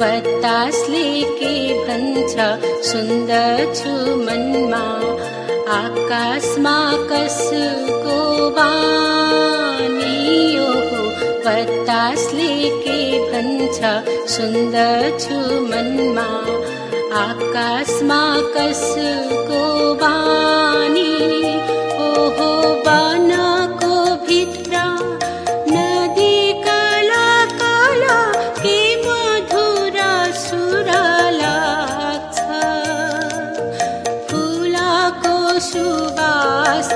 बतासले के भन्छ सुन्दछु मनमा वर्तास्लेके भ सुन्दरमन्मा आकास्माकस्य गोबा ओः वर्तास्लेके मनमा आकाशमा कसको बानी ओहो बाना सुवास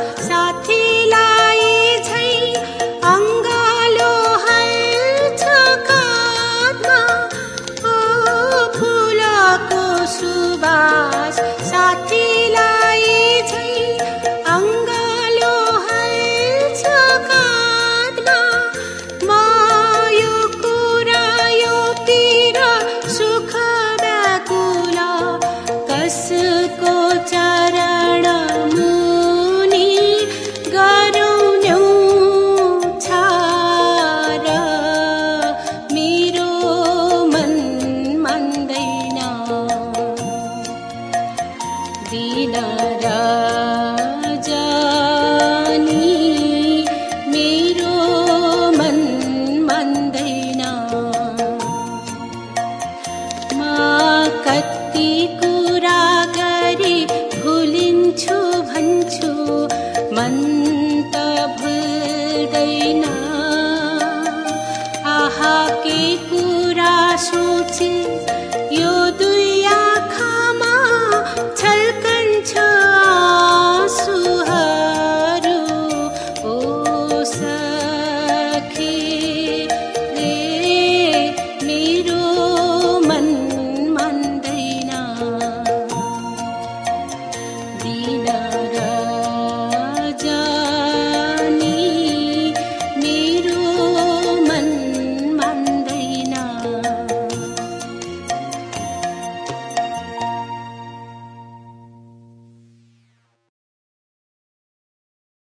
心